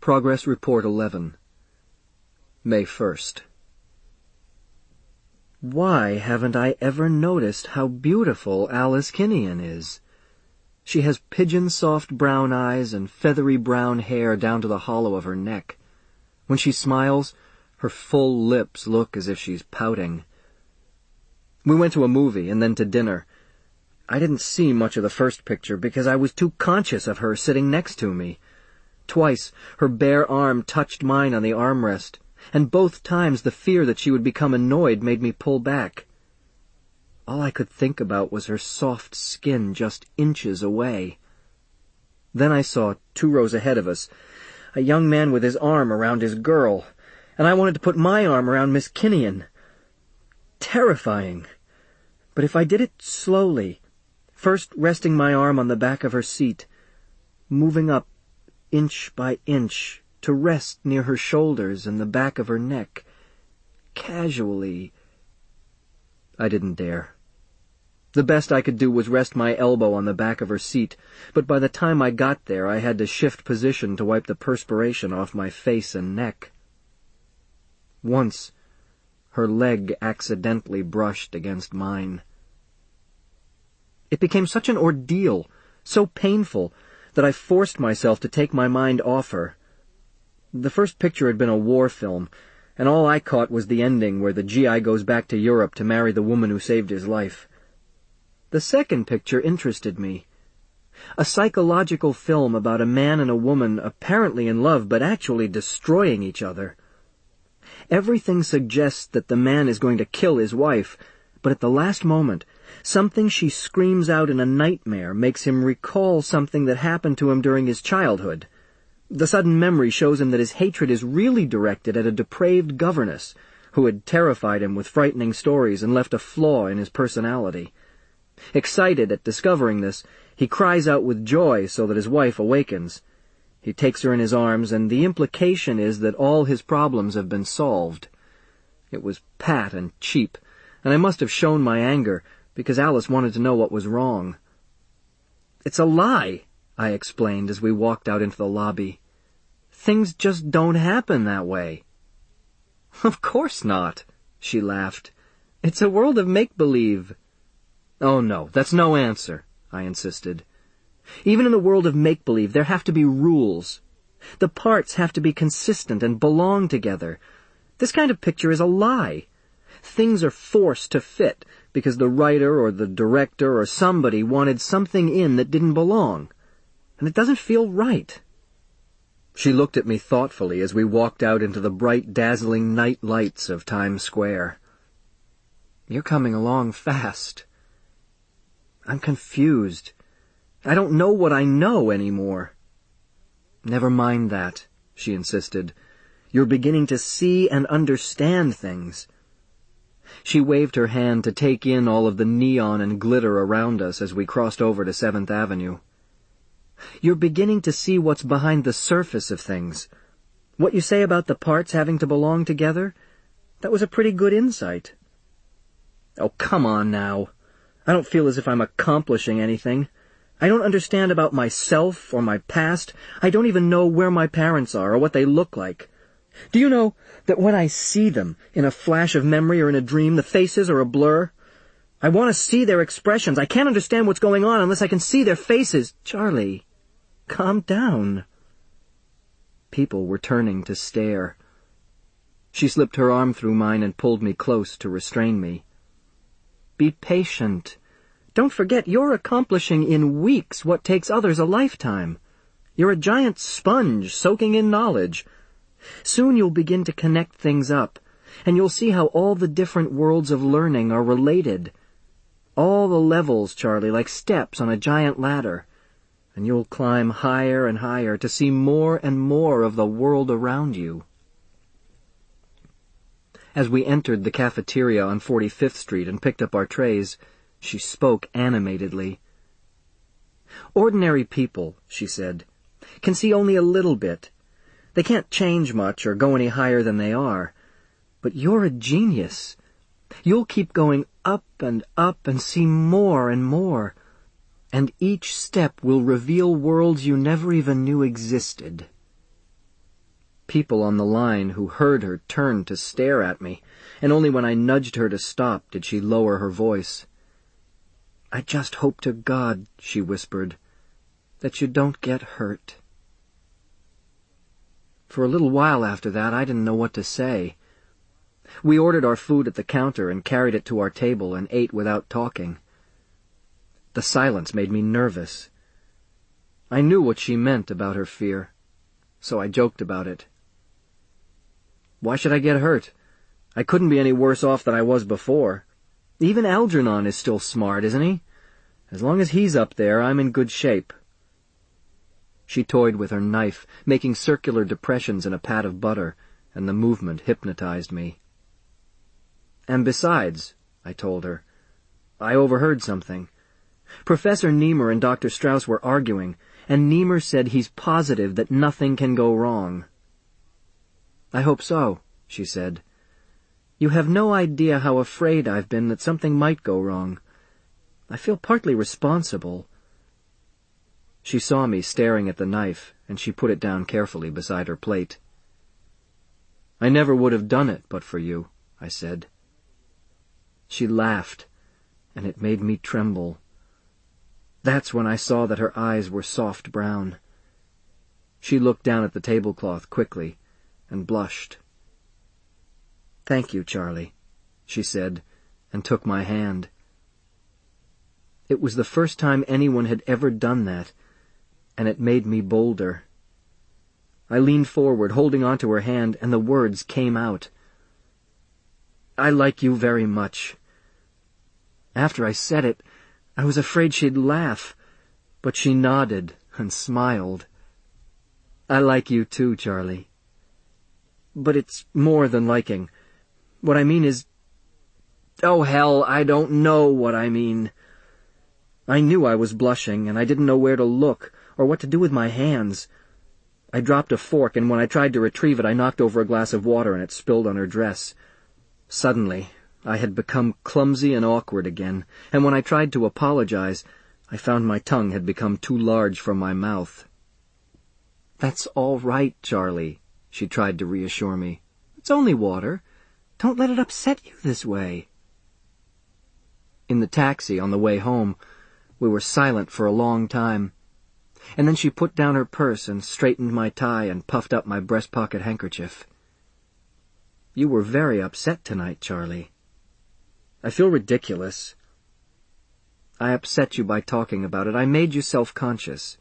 Progress Report 11. May 1st. Why haven't I ever noticed how beautiful Alice Kinnian is? She has pigeon-soft brown eyes and feathery brown hair down to the hollow of her neck. When she smiles, her full lips look as if she's pouting. We went to a movie and then to dinner. I didn't see much of the first picture because I was too conscious of her sitting next to me. Twice, her bare arm touched mine on the armrest, and both times the fear that she would become annoyed made me pull back. All I could think about was her soft skin just inches away. Then I saw, two rows ahead of us, a young man with his arm around his girl, and I wanted to put my arm around Miss Kinnian. Terrifying. But if I did it slowly, first resting my arm on the back of her seat, moving up inch by inch to rest near her shoulders and the back of her neck, casually, I didn't dare. The best I could do was rest my elbow on the back of her seat, but by the time I got there I had to shift position to wipe the perspiration off my face and neck. Once, her leg accidentally brushed against mine. It became such an ordeal, so painful, that I forced myself to take my mind off her. The first picture had been a war film, and all I caught was the ending where the GI goes back to Europe to marry the woman who saved his life. The second picture interested me. A psychological film about a man and a woman apparently in love but actually destroying each other. Everything suggests that the man is going to kill his wife, but at the last moment, something she screams out in a nightmare makes him recall something that happened to him during his childhood. The sudden memory shows him that his hatred is really directed at a depraved governess who had terrified him with frightening stories and left a flaw in his personality. Excited at discovering this, he cries out with joy so that his wife awakens. He takes her in his arms, and the implication is that all his problems have been solved. It was pat and cheap, and I must have shown my anger, because Alice wanted to know what was wrong. It's a lie, I explained as we walked out into the lobby. Things just don't happen that way. Of course not, she laughed. It's a world of make-believe. Oh no, that's no answer, I insisted. Even in the world of make-believe, there have to be rules. The parts have to be consistent and belong together. This kind of picture is a lie. Things are forced to fit because the writer or the director or somebody wanted something in that didn't belong. And it doesn't feel right. She looked at me thoughtfully as we walked out into the bright, dazzling night lights of Times Square. You're coming along fast. I'm confused. I don't know what I know anymore. Never mind that, she insisted. You're beginning to see and understand things. She waved her hand to take in all of the neon and glitter around us as we crossed over to Seventh Avenue. You're beginning to see what's behind the surface of things. What you say about the parts having to belong together, that was a pretty good insight. Oh, come on now. I don't feel as if I'm accomplishing anything. I don't understand about myself or my past. I don't even know where my parents are or what they look like. Do you know that when I see them, in a flash of memory or in a dream, the faces are a blur? I want to see their expressions. I can't understand what's going on unless I can see their faces. Charlie, calm down. People were turning to stare. She slipped her arm through mine and pulled me close to restrain me. Be patient. Don't forget you're accomplishing in weeks what takes others a lifetime. You're a giant sponge soaking in knowledge. Soon you'll begin to connect things up, and you'll see how all the different worlds of learning are related. All the levels, Charlie, like steps on a giant ladder. And you'll climb higher and higher to see more and more of the world around you. As we entered the cafeteria on 45th Street and picked up our trays, she spoke animatedly. Ordinary people, she said, can see only a little bit. They can't change much or go any higher than they are. But you're a genius. You'll keep going up and up and see more and more. And each step will reveal worlds you never even knew existed. People on the line who heard her turned to stare at me, and only when I nudged her to stop did she lower her voice. I just hope to God, she whispered, that you don't get hurt. For a little while after that, I didn't know what to say. We ordered our food at the counter and carried it to our table and ate without talking. The silence made me nervous. I knew what she meant about her fear, so I joked about it. Why should I get hurt? I couldn't be any worse off than I was before. Even Algernon is still smart, isn't he? As long as he's up there, I'm in good shape. She toyed with her knife, making circular depressions in a pat of butter, and the movement hypnotized me. And besides, I told her, I overheard something. Professor Nemur and Dr. Strauss were arguing, and Nemur said he's positive that nothing can go wrong. I hope so, she said. You have no idea how afraid I've been that something might go wrong. I feel partly responsible. She saw me staring at the knife, and she put it down carefully beside her plate. I never would have done it but for you, I said. She laughed, and it made me tremble. That's when I saw that her eyes were soft brown. She looked down at the tablecloth quickly and blushed. Thank you, Charlie, she said, and took my hand. It was the first time anyone had ever done that, and it made me bolder. I leaned forward, holding onto her hand, and the words came out. I like you very much. After I said it, I was afraid she'd laugh, but she nodded and smiled. I like you too, Charlie. But it's more than liking. What I mean is... Oh, hell, I don't know what I mean. I knew I was blushing, and I didn't know where to look, or what to do with my hands. I dropped a fork, and when I tried to retrieve it, I knocked over a glass of water and it spilled on her dress. Suddenly, I had become clumsy and awkward again, and when I tried to apologize, I found my tongue had become too large for my mouth. That's all right, Charlie, she tried to reassure me. It's only water. Don't let it upset you this way. In the taxi on the way home, we were silent for a long time and then she put down her purse and straightened my tie and puffed up my breast pocket handkerchief. You were very upset tonight, Charlie. I feel ridiculous. I upset you by talking about it. I made you self-conscious.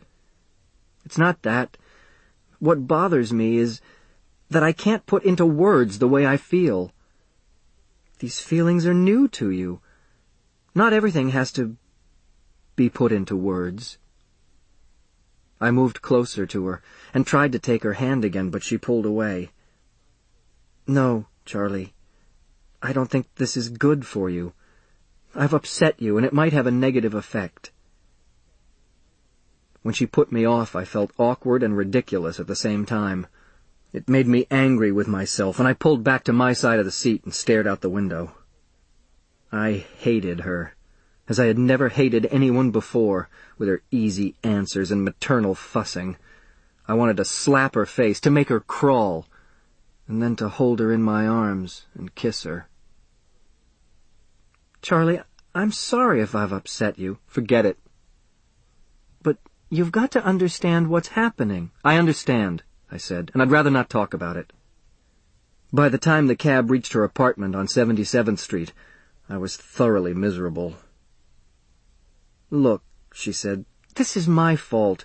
It's not that. What bothers me is that I can't put into words the way I feel. These feelings are new to you. Not everything has to be put into words. I moved closer to her and tried to take her hand again, but she pulled away. No, Charlie. I don't think this is good for you. I've upset you, and it might have a negative effect. When she put me off, I felt awkward and ridiculous at the same time. It made me angry with myself, and I pulled back to my side of the seat and stared out the window. I hated her as I had never hated anyone before, with her easy answers and maternal fussing. I wanted to slap her face, to make her crawl, and then to hold her in my arms and kiss her. Charlie, I'm sorry if I've upset you. Forget it. But you've got to understand what's happening. I understand, I said, and I'd rather not talk about it. By the time the cab reached her apartment on 77th Street, I was thoroughly miserable. Look, she said, this is my fault.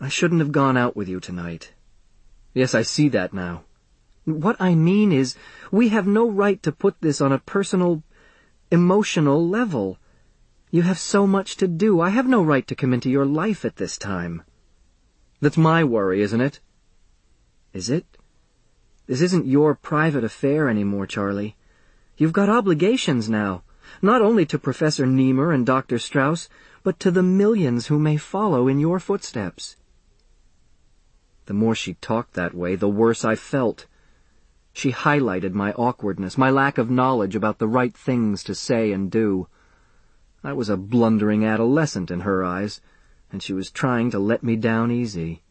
I shouldn't have gone out with you tonight. Yes, I see that now. What I mean is, we have no right to put this on a personal, emotional level. You have so much to do. I have no right to come into your life at this time. That's my worry, isn't it? Is it? This isn't your private affair anymore, Charlie. You've got obligations now not only to Professor Nemur and Dr. Strauss, but to the millions who may follow in your footsteps. The more she talked that way, the worse I felt. She highlighted my awkwardness, my lack of knowledge about the right things to say and do. I was a blundering adolescent in her eyes, and she was trying to let me down easy.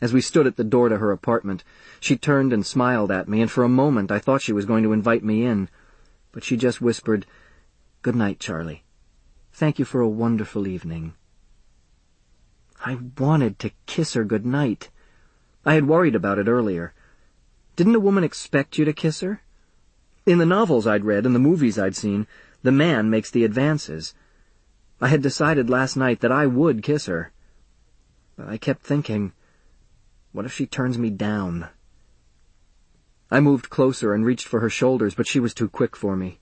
As we stood at the door to her apartment, she turned and smiled at me, and for a moment I thought she was going to invite me in. But she just whispered, Good night, Charlie. Thank you for a wonderful evening. I wanted to kiss her good night. I had worried about it earlier. Didn't a woman expect you to kiss her? In the novels I'd read and the movies I'd seen, the man makes the advances. I had decided last night that I would kiss her. But I kept thinking, what if she turns me down? I moved closer and reached for her shoulders, but she was too quick for me.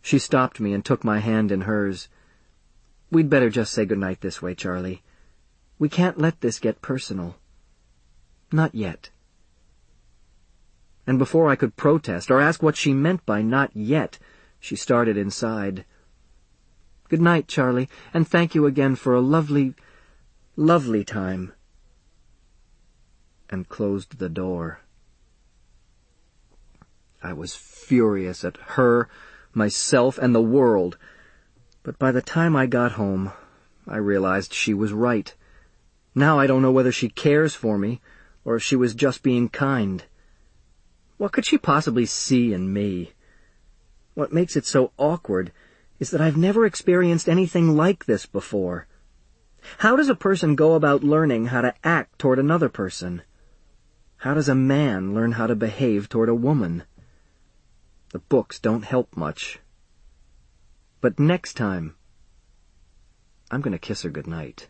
She stopped me and took my hand in hers. We'd better just say goodnight this way, Charlie. We can't let this get personal. Not yet. And before I could protest or ask what she meant by not yet, she started inside. Good night, Charlie, and thank you again for a lovely, lovely time. And closed the door. I was furious at her, myself, and the world. But by the time I got home, I realized she was right. Now I don't know whether she cares for me, or if she was just being kind. What could she possibly see in me? What makes it so awkward is that I've never experienced anything like this before. How does a person go about learning how to act toward another person? How does a man learn how to behave toward a woman? The books don't help much. But next time, I'm going to kiss her goodnight.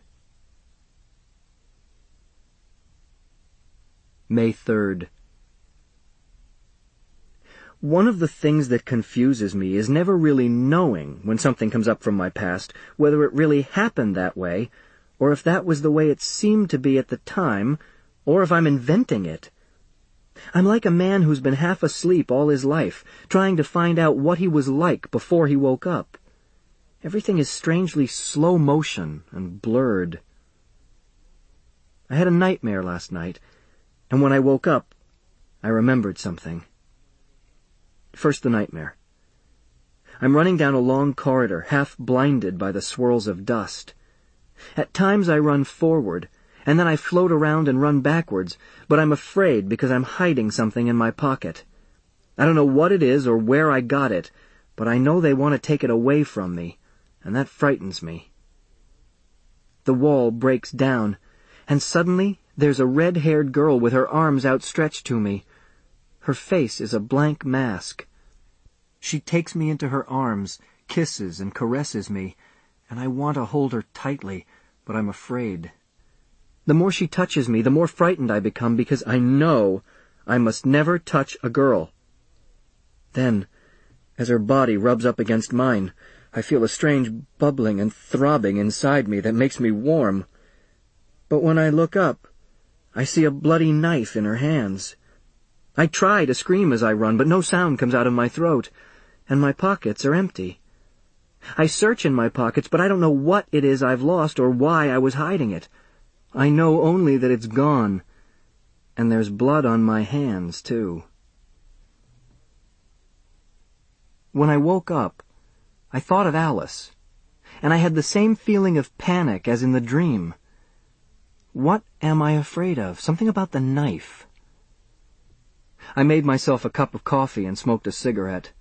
May 3rd. One of the things that confuses me is never really knowing, when something comes up from my past, whether it really happened that way, or if that was the way it seemed to be at the time, or if I'm inventing it. I'm like a man who's been half asleep all his life, trying to find out what he was like before he woke up. Everything is strangely slow motion and blurred. I had a nightmare last night, and when I woke up, I remembered something. First the nightmare. I'm running down a long corridor, half blinded by the swirls of dust. At times I run forward, and then I float around and run backwards, but I'm afraid because I'm hiding something in my pocket. I don't know what it is or where I got it, but I know they want to take it away from me, and that frightens me. The wall breaks down, and suddenly there's a red-haired girl with her arms outstretched to me. Her face is a blank mask. She takes me into her arms, kisses and caresses me, and I want to hold her tightly, but I'm afraid. The more she touches me, the more frightened I become because I know I must never touch a girl. Then, as her body rubs up against mine, I feel a strange bubbling and throbbing inside me that makes me warm. But when I look up, I see a bloody knife in her hands. I try to scream as I run, but no sound comes out of my throat, and my pockets are empty. I search in my pockets, but I don't know what it is I've lost or why I was hiding it. I know only that it's gone. And there's blood on my hands, too. When I woke up, I thought of Alice, and I had the same feeling of panic as in the dream. What am I afraid of? Something about the knife. I made myself a cup of coffee and smoked a cigarette.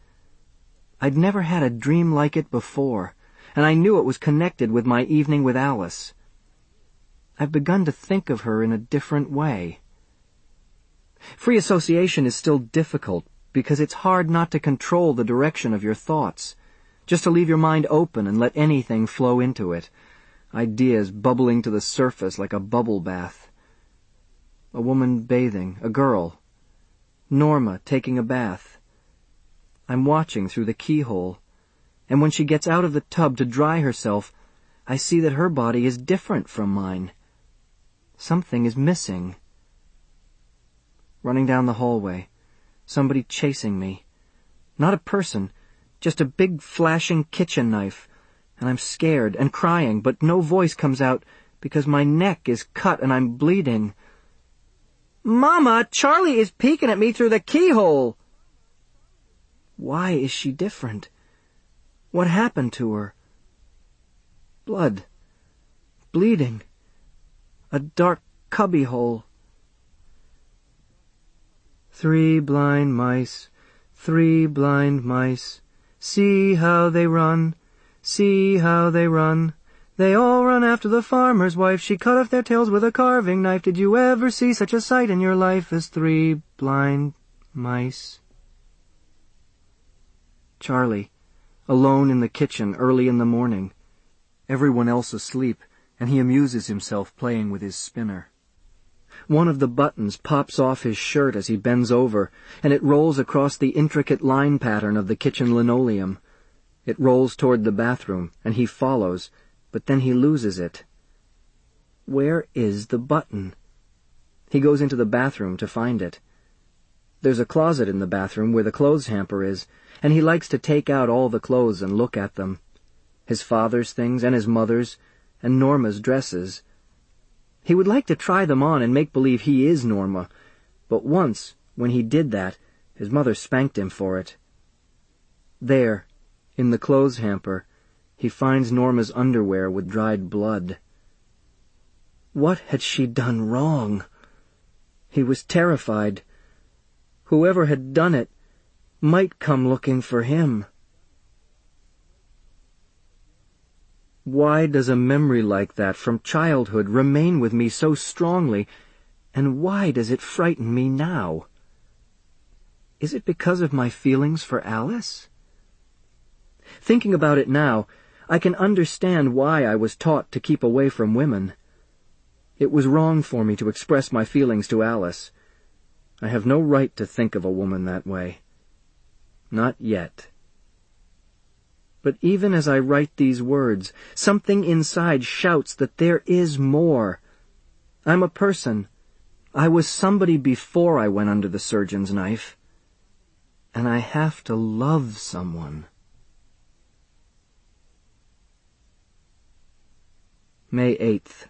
I'd never had a dream like it before, and I knew it was connected with my evening with Alice. I've begun to think of her in a different way. Free association is still difficult because it's hard not to control the direction of your thoughts, just to leave your mind open and let anything flow into it, ideas bubbling to the surface like a bubble bath. A woman bathing, a girl. Norma taking a bath. I'm watching through the keyhole, and when she gets out of the tub to dry herself, I see that her body is different from mine. Something is missing. Running down the hallway. Somebody chasing me. Not a person, just a big flashing kitchen knife. And I'm scared and crying, but no voice comes out because my neck is cut and I'm bleeding. Mama, Charlie is peeking at me through the keyhole. Why is she different? What happened to her? Blood. Bleeding. A dark cubbyhole. Three blind mice, three blind mice. See how they run, see how they run. They all run after the farmer's wife. She cut off their tails with a carving knife. Did you ever see such a sight in your life as three blind mice? Charlie, alone in the kitchen early in the morning. Everyone else asleep, and he amuses himself playing with his spinner. One of the buttons pops off his shirt as he bends over, and it rolls across the intricate line pattern of the kitchen linoleum. It rolls toward the bathroom, and he follows, but then he loses it. Where is the button? He goes into the bathroom to find it. There's a closet in the bathroom where the clothes hamper is, and he likes to take out all the clothes and look at them. His father's things and his mother's, and Norma's dresses. He would like to try them on and make believe he is Norma, but once, when he did that, his mother spanked him for it. There, in the clothes hamper, he finds Norma's underwear with dried blood. What had she done wrong? He was terrified. Whoever had done it might come looking for him. Why does a memory like that from childhood remain with me so strongly, and why does it frighten me now? Is it because of my feelings for Alice? Thinking about it now, I can understand why I was taught to keep away from women. It was wrong for me to express my feelings to Alice. I have no right to think of a woman that way. Not yet. But even as I write these words, something inside shouts that there is more. I'm a person. I was somebody before I went under the surgeon's knife. And I have to love someone. May 8th.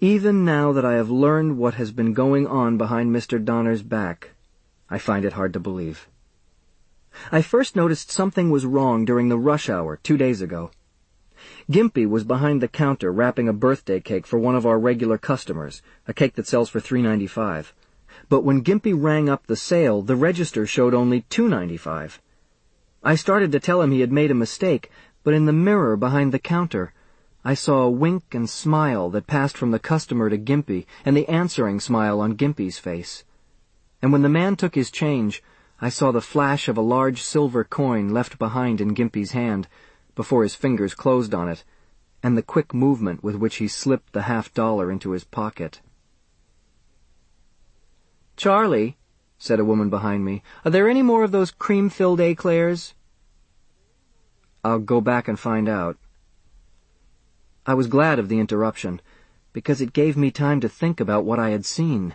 Even now that I have learned what has been going on behind Mr. Donner's back, I find it hard to believe. I first noticed something was wrong during the rush hour two days ago. Gimpy was behind the counter wrapping a birthday cake for one of our regular customers, a cake that sells for $3.95. But when Gimpy rang up the sale, the register showed only $2.95. I started to tell him he had made a mistake, but in the mirror behind the counter, I saw a wink and smile that passed from the customer to Gimpy, and the answering smile on Gimpy's face. And when the man took his change, I saw the flash of a large silver coin left behind in Gimpy's hand, before his fingers closed on it, and the quick movement with which he slipped the half dollar into his pocket. Charlie, said a woman behind me, are there any more of those cream-filled eclairs? I'll go back and find out. I was glad of the interruption, because it gave me time to think about what I had seen.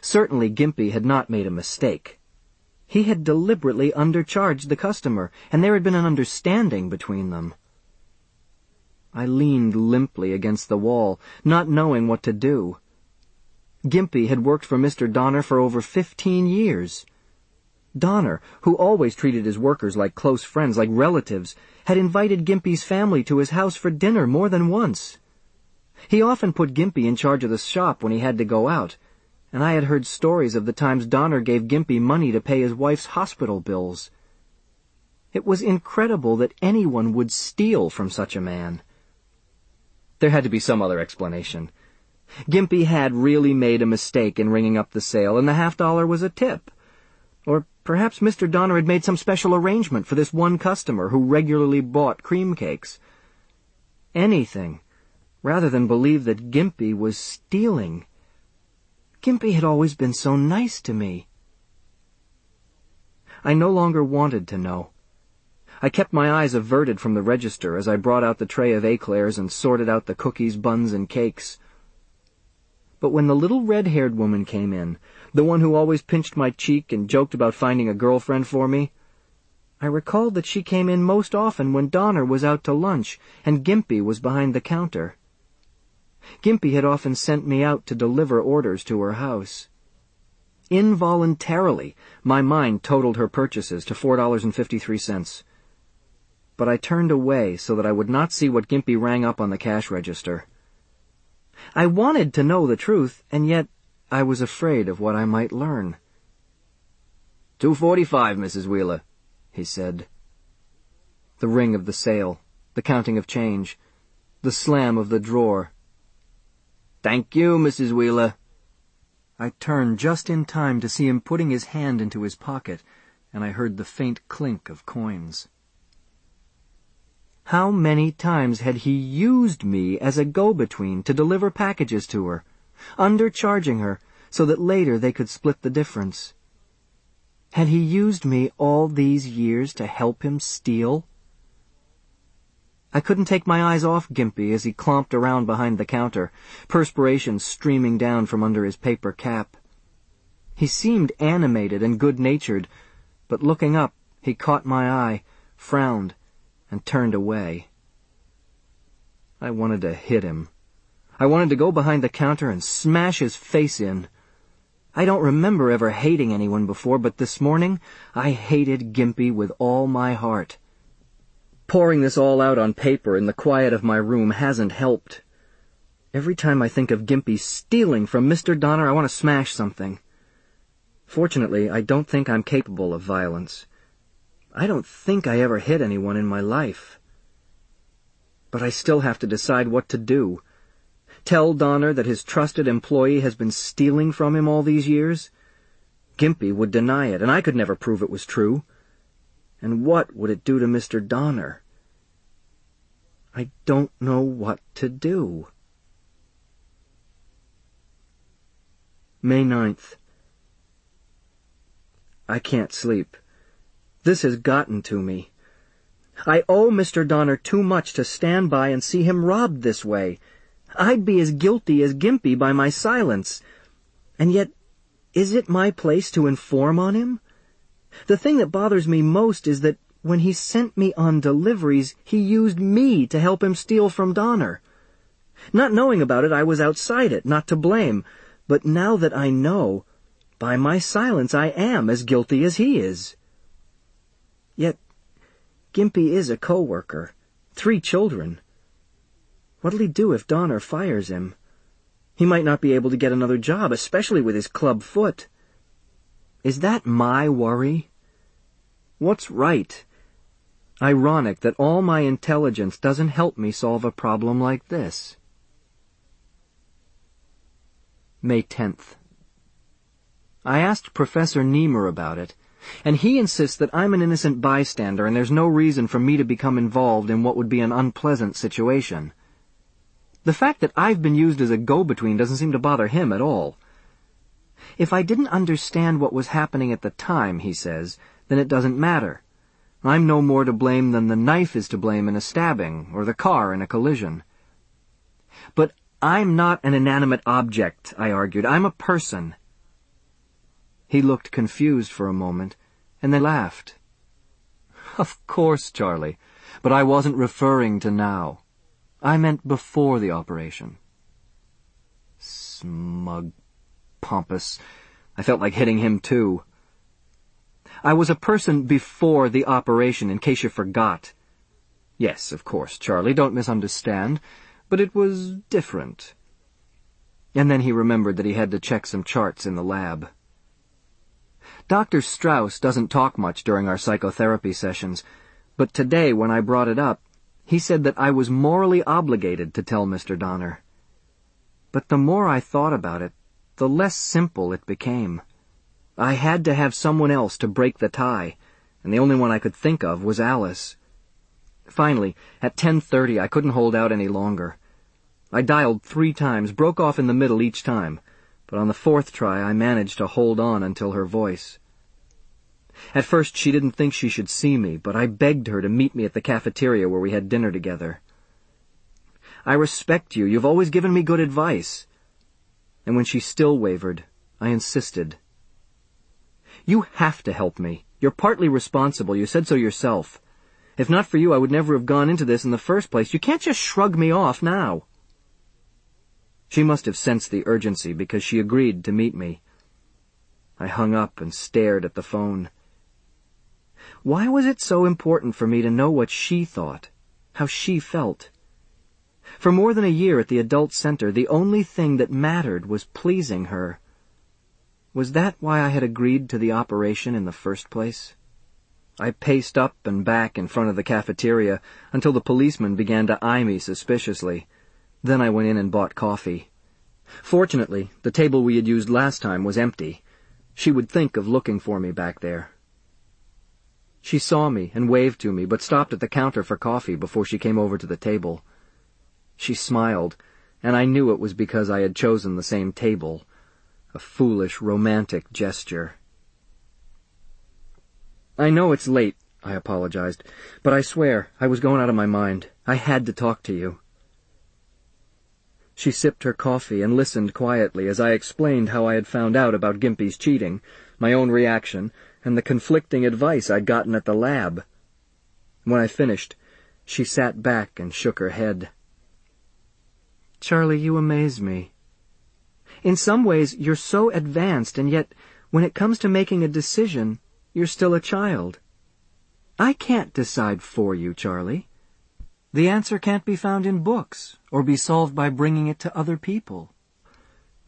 Certainly Gimpy had not made a mistake. He had deliberately undercharged the customer, and there had been an understanding between them. I leaned limply against the wall, not knowing what to do. Gimpy had worked for Mr. Donner for over fifteen years. Donner, who always treated his workers like close friends, like relatives, had invited Gimpy's family to his house for dinner more than once. He often put Gimpy in charge of the shop when he had to go out, and I had heard stories of the times Donner gave Gimpy money to pay his wife's hospital bills. It was incredible that anyone would steal from such a man. There had to be some other explanation. Gimpy had really made a mistake in ringing up the sale, and the half dollar was a tip. Or perhaps Mr. Donner had made some special arrangement for this one customer who regularly bought cream cakes. Anything, rather than believe that Gimpy was stealing. Gimpy had always been so nice to me. I no longer wanted to know. I kept my eyes averted from the register as I brought out the tray of eclairs and sorted out the cookies, buns, and cakes. But when the little red-haired woman came in, the one who always pinched my cheek and joked about finding a girlfriend for me, I recalled that she came in most often when Donner was out to lunch and Gimpy was behind the counter. Gimpy had often sent me out to deliver orders to her house. Involuntarily, my mind totaled her purchases to $4.53. But I turned away so that I would not see what Gimpy rang up on the cash register. I wanted to know the truth, and yet I was afraid of what I might learn. Two forty-five, Mrs. Wheeler, he said. The ring of the sale, the counting of change, the slam of the drawer. Thank you, Mrs. Wheeler. I turned just in time to see him putting his hand into his pocket, and I heard the faint clink of coins. How many times had he used me as a go-between to deliver packages to her, undercharging her so that later they could split the difference? Had he used me all these years to help him steal? I couldn't take my eyes off Gimpy as he clomped around behind the counter, perspiration streaming down from under his paper cap. He seemed animated and good-natured, but looking up, he caught my eye, frowned, and turned away. I wanted to hit him. I wanted to go behind the counter and smash his face in. I don't remember ever hating anyone before, but this morning I hated Gimpy with all my heart. Pouring this all out on paper in the quiet of my room hasn't helped. Every time I think of Gimpy stealing from Mr. Donner, I want to smash something. Fortunately, I don't think I'm capable of violence. I don't think I ever hit anyone in my life. But I still have to decide what to do. Tell Donner that his trusted employee has been stealing from him all these years? Gimpy would deny it, and I could never prove it was true. And what would it do to Mr. Donner? I don't know what to do. May 9th. I can't sleep. This has gotten to me. I owe Mr. Donner too much to stand by and see him robbed this way. I'd be as guilty as Gimpy by my silence. And yet, is it my place to inform on him? The thing that bothers me most is that when he sent me on deliveries, he used me to help him steal from Donner. Not knowing about it, I was outside it, not to blame. But now that I know, by my silence I am as guilty as he is. Yet, Gimpy is a co-worker. Three children. What'll he do if Donner fires him? He might not be able to get another job, especially with his club foot. Is that my worry? What's right? Ironic that all my intelligence doesn't help me solve a problem like this. May 10th. I asked Professor Nemur about it, and he insists that I'm an innocent bystander and there's no reason for me to become involved in what would be an unpleasant situation. The fact that I've been used as a go-between doesn't seem to bother him at all. If I didn't understand what was happening at the time, he says, then it doesn't matter. I'm no more to blame than the knife is to blame in a stabbing, or the car in a collision. But I'm not an inanimate object, I argued. I'm a person. He looked confused for a moment, and then laughed. Of course, Charlie, but I wasn't referring to now. I meant before the operation. Smug, pompous. I felt like hitting him too. I was a person before the operation, in case you forgot. Yes, of course, Charlie, don't misunderstand, but it was different. And then he remembered that he had to check some charts in the lab. Dr. Strauss doesn't talk much during our psychotherapy sessions, but today when I brought it up, he said that I was morally obligated to tell Mr. Donner. But the more I thought about it, the less simple it became. I had to have someone else to break the tie, and the only one I could think of was Alice. Finally, at 10.30, I couldn't hold out any longer. I dialed three times, broke off in the middle each time, but on the fourth try I managed to hold on until her voice. At first she didn't think she should see me, but I begged her to meet me at the cafeteria where we had dinner together. I respect you. You've always given me good advice. And when she still wavered, I insisted. You have to help me. You're partly responsible. You said so yourself. If not for you, I would never have gone into this in the first place. You can't just shrug me off now. She must have sensed the urgency because she agreed to meet me. I hung up and stared at the phone. Why was it so important for me to know what she thought, how she felt? For more than a year at the adult center, the only thing that mattered was pleasing her. Was that why I had agreed to the operation in the first place? I paced up and back in front of the cafeteria until the policeman began to eye me suspiciously. Then I went in and bought coffee. Fortunately, the table we had used last time was empty. She would think of looking for me back there. She saw me and waved to me, but stopped at the counter for coffee before she came over to the table. She smiled, and I knew it was because I had chosen the same table. A foolish, romantic gesture. I know it's late, I apologized, but I swear I was going out of my mind. I had to talk to you. She sipped her coffee and listened quietly as I explained how I had found out about Gimpy's cheating, my own reaction, and the conflicting advice I'd gotten at the lab. When I finished, she sat back and shook her head. Charlie, you amaze me. In some ways, you're so advanced, and yet, when it comes to making a decision, you're still a child. I can't decide for you, Charlie. The answer can't be found in books, or be solved by bringing it to other people.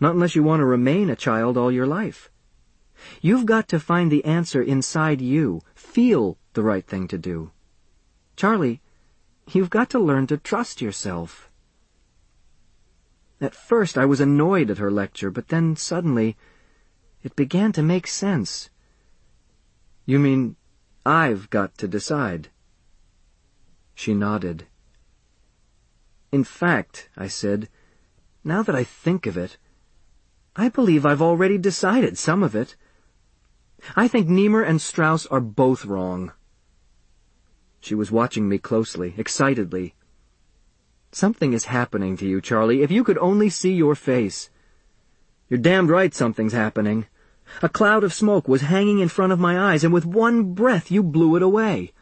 Not unless you want to remain a child all your life. You've got to find the answer inside you, feel the right thing to do. Charlie, you've got to learn to trust yourself. At first I was annoyed at her lecture, but then suddenly it began to make sense. You mean I've got to decide? She nodded. In fact, I said, now that I think of it, I believe I've already decided some of it. I think Nemur and Strauss are both wrong. She was watching me closely, excitedly. Something is happening to you, Charlie. If you could only see your face. You're damned right something's happening. A cloud of smoke was hanging in front of my eyes, and with one breath you blew it away.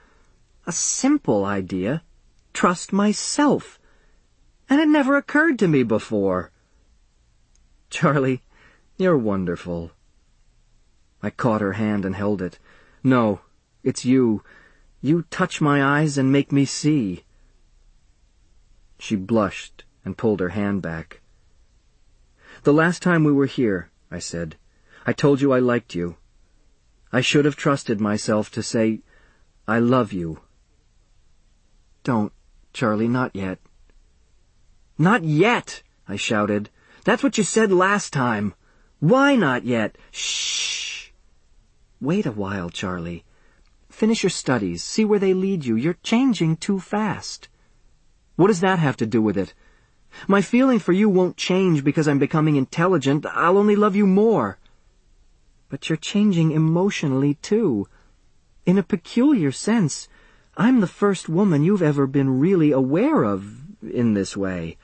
A simple idea. Trust myself. And it never occurred to me before. Charlie, you're wonderful. I caught her hand and held it. No, it's you. You touch my eyes and make me see. She blushed and pulled her hand back. The last time we were here, I said, I told you I liked you. I should have trusted myself to say, I love you. Don't, Charlie, not yet. Not yet, I shouted. That's what you said last time. Why not yet? Shh. Wait a while, Charlie. Finish your studies. See where they lead you. You're changing too fast. What does that have to do with it? My feeling for you won't change because I'm becoming intelligent. I'll only love you more. But you're changing emotionally, too. In a peculiar sense, I'm the first woman you've ever been really aware of in this way.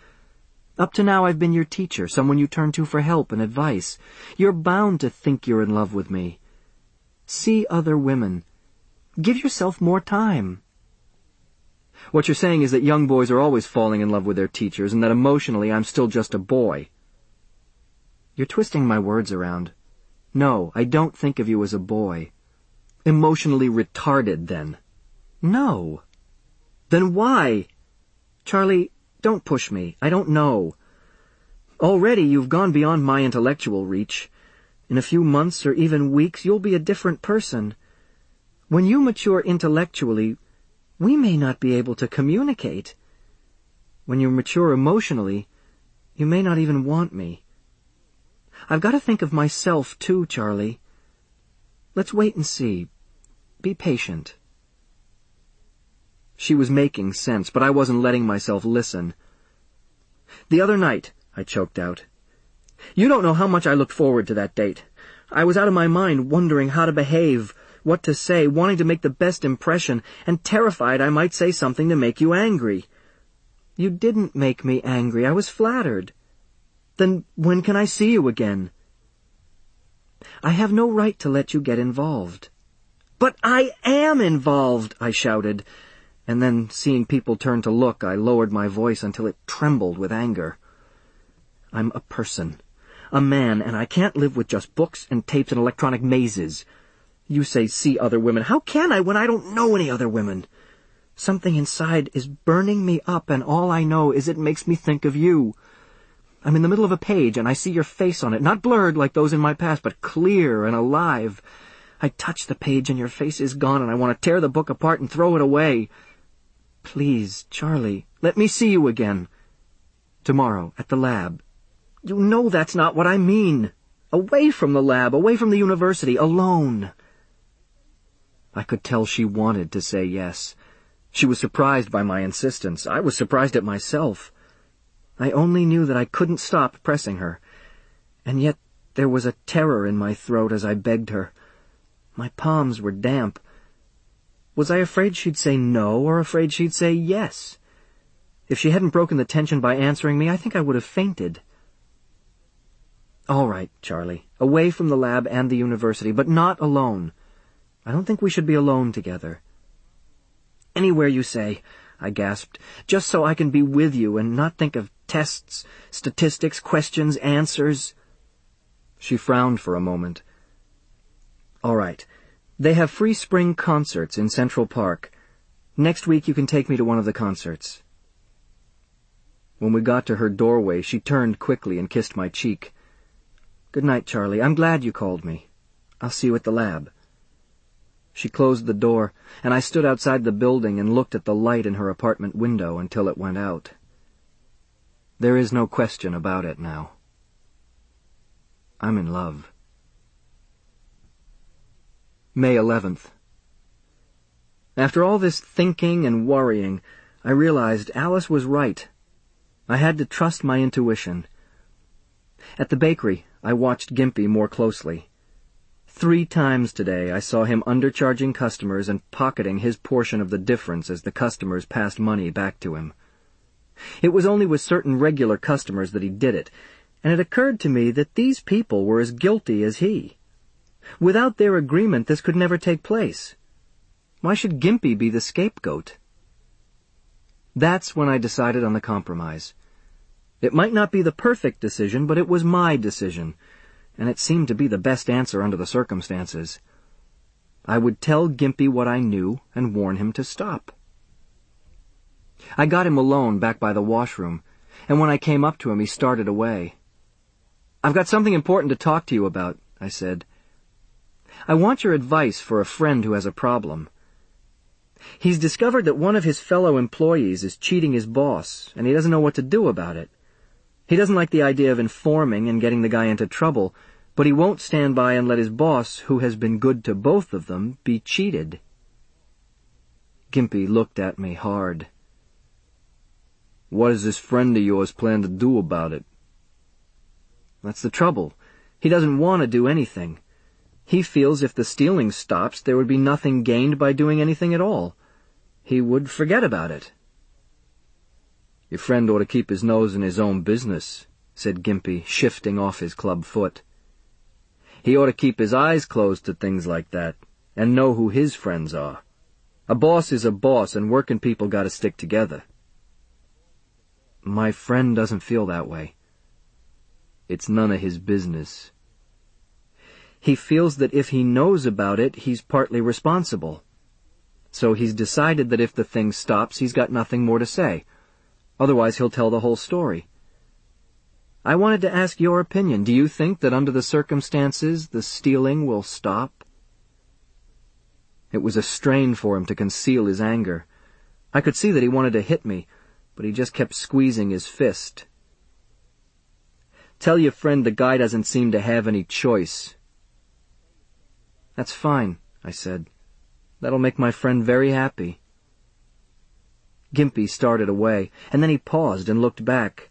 Up to now I've been your teacher, someone you turn to for help and advice. You're bound to think you're in love with me. See other women. Give yourself more time. What you're saying is that young boys are always falling in love with their teachers and that emotionally I'm still just a boy. You're twisting my words around. No, I don't think of you as a boy. Emotionally retarded, then. No. Then why? Charlie, don't push me. I don't know. Already you've gone beyond my intellectual reach. In a few months or even weeks, you'll be a different person. When you mature intellectually, we may not be able to communicate. When you mature emotionally, you may not even want me. I've got to think of myself too, Charlie. Let's wait and see. Be patient. She was making sense, but I wasn't letting myself listen. The other night, I choked out. You don't know how much I looked forward to that date. I was out of my mind wondering how to behave, what to say, wanting to make the best impression, and terrified I might say something to make you angry. You didn't make me angry. I was flattered. Then when can I see you again? I have no right to let you get involved. But I am involved, I shouted, and then seeing people turn to look, I lowered my voice until it trembled with anger. I'm a person, a man, and I can't live with just books and tapes and electronic mazes. You say see other women. How can I when I don't know any other women? Something inside is burning me up, and all I know is it makes me think of you. I'm in the middle of a page and I see your face on it, not blurred like those in my past, but clear and alive. I touch the page and your face is gone and I want to tear the book apart and throw it away. Please, Charlie, let me see you again. Tomorrow, at the lab. You know that's not what I mean. Away from the lab, away from the university, alone. I could tell she wanted to say yes. She was surprised by my insistence. I was surprised at myself. I only knew that I couldn't stop pressing her. And yet there was a terror in my throat as I begged her. My palms were damp. Was I afraid she'd say no or afraid she'd say yes? If she hadn't broken the tension by answering me, I think I would have fainted. All right, Charlie. Away from the lab and the university, but not alone. I don't think we should be alone together. Anywhere you say, I gasped, just so I can be with you and not think of tests, statistics, questions, answers. She frowned for a moment. All right. They have free spring concerts in Central Park. Next week you can take me to one of the concerts. When we got to her doorway, she turned quickly and kissed my cheek. Good night, Charlie. I'm glad you called me. I'll see you at the lab. She closed the door, and I stood outside the building and looked at the light in her apartment window until it went out. There is no question about it now. I'm in love. May 11th. After all this thinking and worrying, I realized Alice was right. I had to trust my intuition. At the bakery, I watched Gimpy more closely. Three times today I saw him undercharging customers and pocketing his portion of the difference as the customers passed money back to him. It was only with certain regular customers that he did it, and it occurred to me that these people were as guilty as he. Without their agreement, this could never take place. Why should Gimpy be the scapegoat? That's when I decided on the compromise. It might not be the perfect decision, but it was my decision, and it seemed to be the best answer under the circumstances. I would tell Gimpy what I knew and warn him to stop. I got him alone back by the washroom, and when I came up to him, he started away. I've got something important to talk to you about, I said. I want your advice for a friend who has a problem. He's discovered that one of his fellow employees is cheating his boss, and he doesn't know what to do about it. He doesn't like the idea of informing and getting the guy into trouble, but he won't stand by and let his boss, who has been good to both of them, be cheated. Gimpy looked at me hard. What does this friend of yours plan to do about it? That's the trouble. He doesn't want to do anything. He feels if the stealing stops, there would be nothing gained by doing anything at all. He would forget about it. Your friend ought to keep his nose in his own business, said Gimpy, shifting off his club foot. He ought to keep his eyes closed to things like that, and know who his friends are. A boss is a boss, and working people gotta stick together. My friend doesn't feel that way. It's none of his business. He feels that if he knows about it, he's partly responsible. So he's decided that if the thing stops, he's got nothing more to say. Otherwise he'll tell the whole story. I wanted to ask your opinion. Do you think that under the circumstances, the stealing will stop? It was a strain for him to conceal his anger. I could see that he wanted to hit me, but he just kept squeezing his fist. Tell your friend the guy doesn't seem to have any choice, that's fine, I said. That'll make my friend very happy. Gimpy started away, and then he paused and looked back.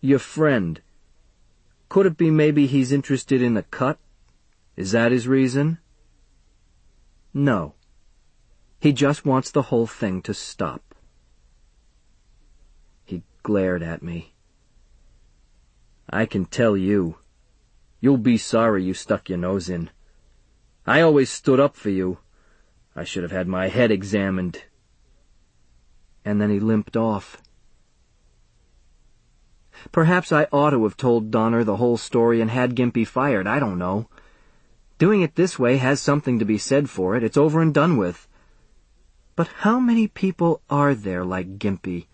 Your friend. Could it be maybe he's interested in the cut? Is that his reason? No. He just wants the whole thing to stop. He glared at me. I can tell you. You'll be sorry you stuck your nose in. I always stood up for you. I should have had my head examined. And then he limped off. Perhaps I ought to have told Donner the whole story and had Gimpy fired, I don't know. Doing it this way has something to be said for it, it's over and done with. But how many people are there like Gimpy,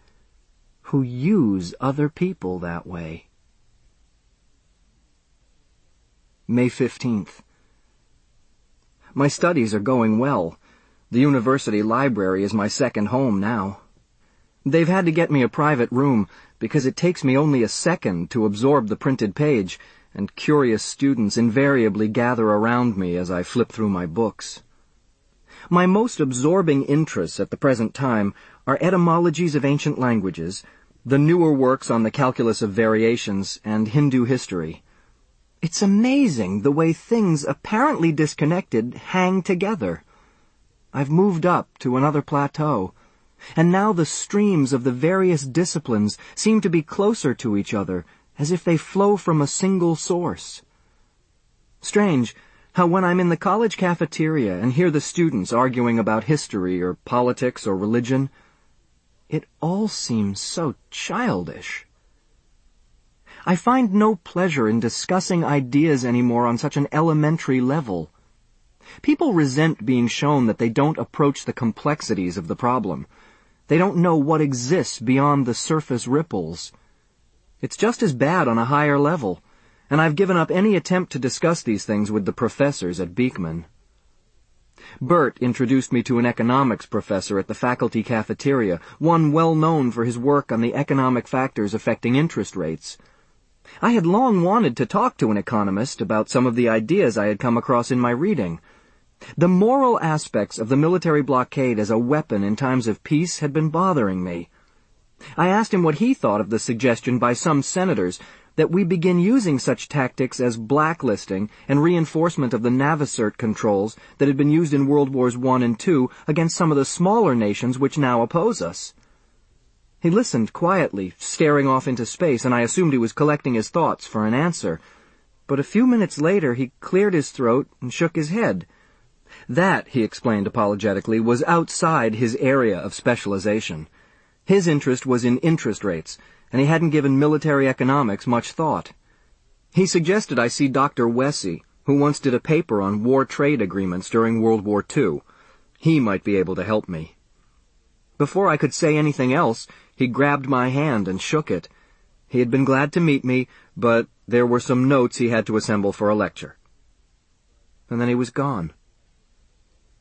who use other people that way. May 15th. My studies are going well. The university library is my second home now. They've had to get me a private room because it takes me only a second to absorb the printed page, and curious students invariably gather around me as I flip through my books. My most absorbing interests at the present time are etymologies of ancient languages, the newer works on the calculus of variations, and Hindu history. It's amazing the way things apparently disconnected hang together. I've moved up to another plateau, and now the streams of the various disciplines seem to be closer to each other, as if they flow from a single source. Strange how when I'm in the college cafeteria and hear the students arguing about history or politics or religion, it all seems so childish. I find no pleasure in discussing ideas anymore on such an elementary level. People resent being shown that they don't approach the complexities of the problem. They don't know what exists beyond the surface ripples. It's just as bad on a higher level, and I've given up any attempt to discuss these things with the professors at Beekman. Bert introduced me to an economics professor at the faculty cafeteria, one well known for his work on the economic factors affecting interest rates. I had long wanted to talk to an economist about some of the ideas I had come across in my reading. The moral aspects of the military blockade as a weapon in times of peace had been bothering me. I asked him what he thought of the suggestion by some senators that we begin using such tactics as blacklisting and reinforcement of the Navicert controls that had been used in World Wars I and II against some of the smaller nations which now oppose us. He listened quietly, staring off into space, and I assumed he was collecting his thoughts for an answer. But a few minutes later he cleared his throat and shook his head. That, he explained apologetically, was outside his area of specialization. His interest was in interest rates, and he hadn't given military economics much thought. He suggested I see Dr. Wessey, who once did a paper on war trade agreements during World War II. He might be able to help me. Before I could say anything else, he grabbed my hand and shook it. He had been glad to meet me, but there were some notes he had to assemble for a lecture. And then he was gone.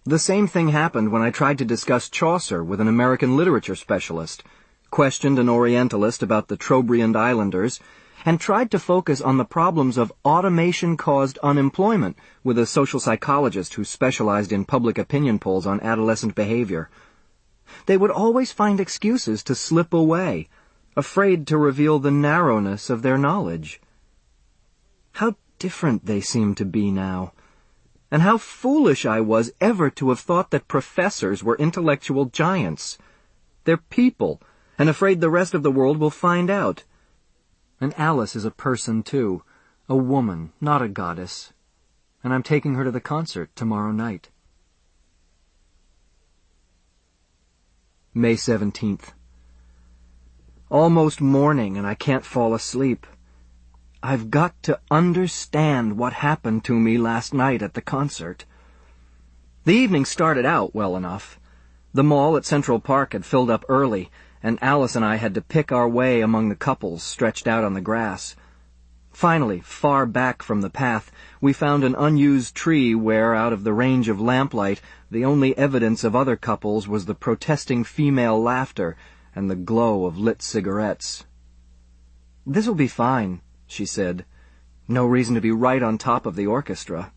The same thing happened when I tried to discuss Chaucer with an American literature specialist, questioned an Orientalist about the Trobriand Islanders, and tried to focus on the problems of automation-caused unemployment with a social psychologist who specialized in public opinion polls on adolescent behavior. They would always find excuses to slip away, afraid to reveal the narrowness of their knowledge. How different they seem to be now. And how foolish I was ever to have thought that professors were intellectual giants. They're people, and afraid the rest of the world will find out. And Alice is a person, too. A woman, not a goddess. And I'm taking her to the concert tomorrow night. May 17th. Almost morning and I can't fall asleep. I've got to understand what happened to me last night at the concert. The evening started out well enough. The mall at Central Park had filled up early, and Alice and I had to pick our way among the couples stretched out on the grass. Finally, far back from the path, we found an unused tree where, out of the range of lamplight, the only evidence of other couples was the protesting female laughter and the glow of lit cigarettes. This'll be fine, she said. No reason to be right on top of the orchestra.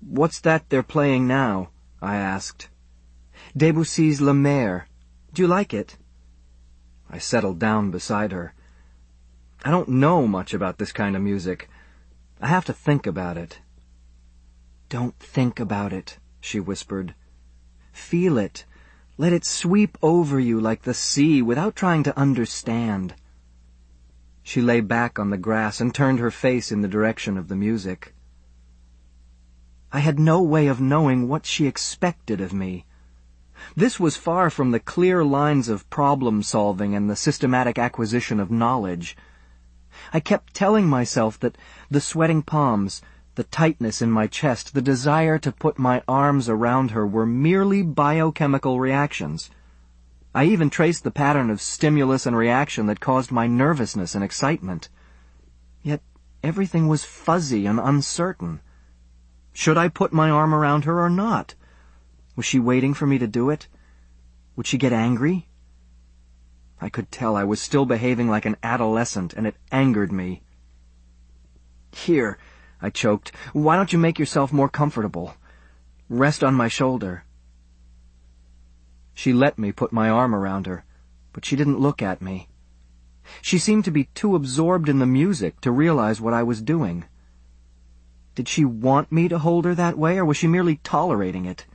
What's that they're playing now? I asked. Debussy's La Mer. Do you like it? I settled down beside her. I don't know much about this kind of music. I have to think about it. Don't think about it, she whispered. Feel it. Let it sweep over you like the sea without trying to understand. She lay back on the grass and turned her face in the direction of the music. I had no way of knowing what she expected of me. This was far from the clear lines of problem solving and the systematic acquisition of knowledge. I kept telling myself that the sweating palms, the tightness in my chest, the desire to put my arms around her were merely biochemical reactions. I even traced the pattern of stimulus and reaction that caused my nervousness and excitement. Yet everything was fuzzy and uncertain. Should I put my arm around her or not? Was she waiting for me to do it? Would she get angry? I could tell I was still behaving like an adolescent, and it angered me. Here, I choked, why don't you make yourself more comfortable? Rest on my shoulder. She let me put my arm around her, but she didn't look at me. She seemed to be too absorbed in the music to realize what I was doing. Did she want me to hold her that way, or was she merely tolerating it?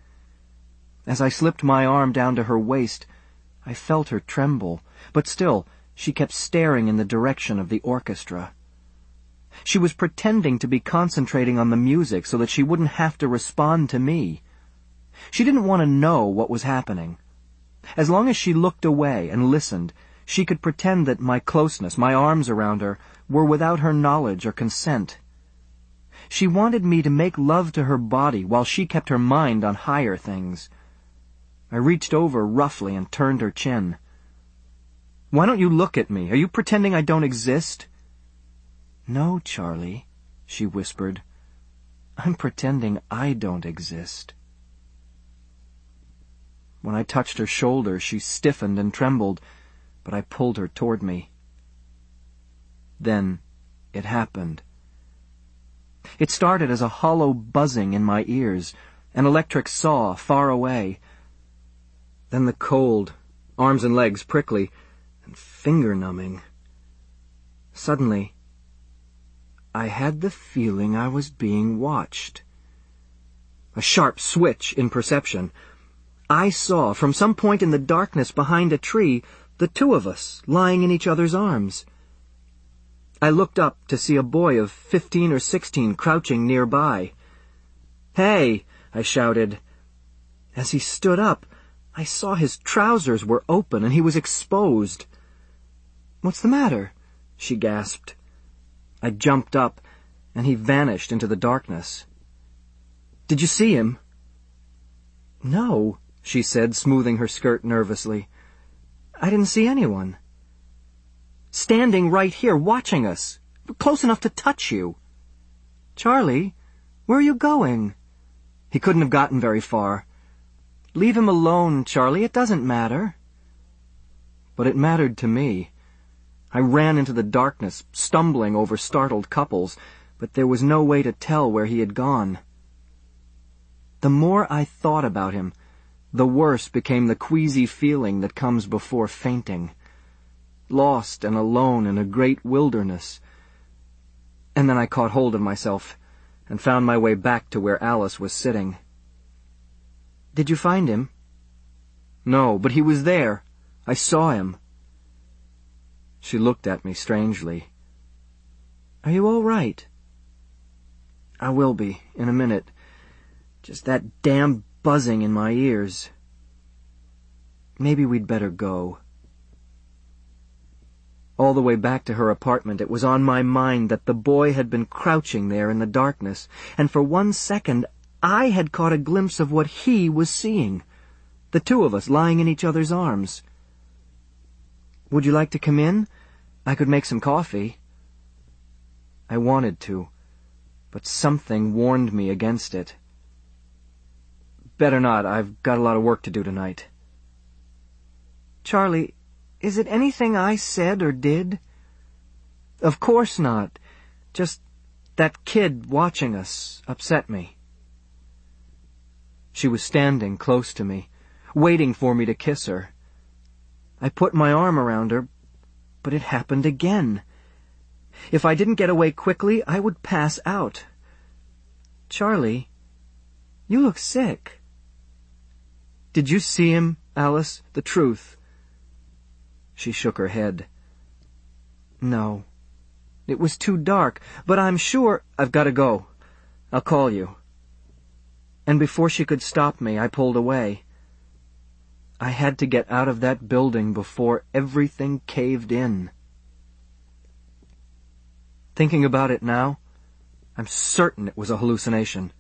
As I slipped my arm down to her waist, I felt her tremble, but still, she kept staring in the direction of the orchestra. She was pretending to be concentrating on the music so that she wouldn't have to respond to me. She didn't want to know what was happening. As long as she looked away and listened, she could pretend that my closeness, my arms around her, were without her knowledge or consent. She wanted me to make love to her body while she kept her mind on higher things. I reached over roughly and turned her chin. Why don't you look at me? Are you pretending I don't exist? No, Charlie, she whispered. I'm pretending I don't exist. When I touched her shoulder, she stiffened and trembled, but I pulled her toward me. Then it happened. It started as a hollow buzzing in my ears, an electric saw far away, then the cold, arms and legs prickly, and finger-numbing. Suddenly, I had the feeling I was being watched. A sharp switch in perception. I saw, from some point in the darkness behind a tree, the two of us lying in each other's arms. I looked up to see a boy of fifteen or sixteen crouching nearby. Hey! I shouted. As he stood up, I saw his trousers were open and he was exposed. What's the matter? she gasped. I jumped up, and he vanished into the darkness. Did you see him? No, she said, smoothing her skirt nervously. I didn't see anyone. Standing right here, watching us, close enough to touch you. Charlie, where are you going? He couldn't have gotten very far. Leave him alone, Charlie. It doesn't matter. But it mattered to me. I ran into the darkness, stumbling over startled couples, but there was no way to tell where he had gone. The more I thought about him, the worse became the queasy feeling that comes before fainting. Lost and alone in a great wilderness. And then I caught hold of myself and found my way back to where Alice was sitting. Did you find him? No, but he was there. I saw him. She looked at me strangely. Are you all right? I will be, in a minute. Just that damn buzzing in my ears. Maybe we'd better go. All the way back to her apartment, it was on my mind that the boy had been crouching there in the darkness, and for one second I had caught a glimpse of what he was seeing. The two of us lying in each other's arms. Would you like to come in? I could make some coffee. I wanted to, but something warned me against it. Better not. I've got a lot of work to do tonight. Charlie, is it anything I said or did? Of course not. Just that kid watching us upset me. She was standing close to me, waiting for me to kiss her. I put my arm around her, but it happened again. If I didn't get away quickly, I would pass out. Charlie, you look sick. Did you see him, Alice? The truth. She shook her head. No. It was too dark, but I'm sure I've got to go. I'll call you and before she could stop me, I pulled away. I had to get out of that building before everything caved in. Thinking about it now, I'm certain it was a hallucination.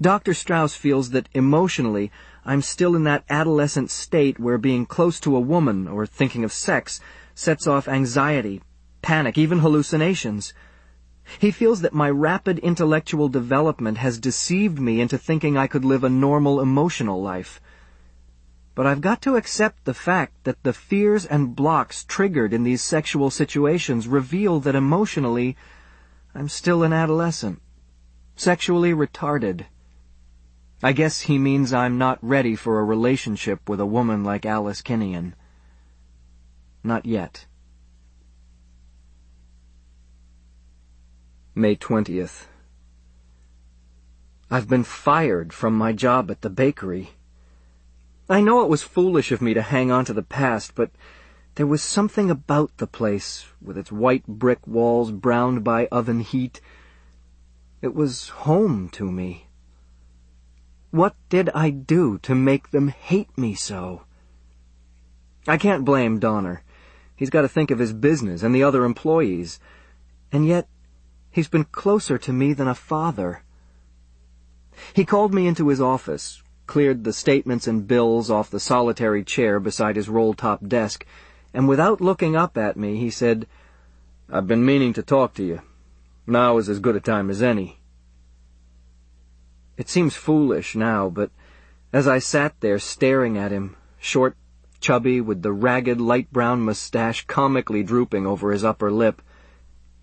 Dr. Strauss feels that emotionally, I'm still in that adolescent state where being close to a woman or thinking of sex sets off anxiety, panic, even hallucinations. He feels that my rapid intellectual development has deceived me into thinking I could live a normal emotional life. But I've got to accept the fact that the fears and blocks triggered in these sexual situations reveal that emotionally, I'm still an adolescent. Sexually retarded. I guess he means I'm not ready for a relationship with a woman like Alice Kinnian. Not yet. May 20th. I've been fired from my job at the bakery. I know it was foolish of me to hang on to the past, but there was something about the place, with its white brick walls browned by oven heat. It was home to me. What did I do to make them hate me so? I can't blame Donner. He's got to think of his business and the other employees. And yet, he's been closer to me than a father. He called me into his office, cleared the statements and bills off the solitary chair beside his roll-top desk, and without looking up at me, he said, I've been meaning to talk to you. Now is as good a time as any. It seems foolish now, but as I sat there staring at him, short, chubby, with the ragged light brown mustache comically drooping over his upper lip,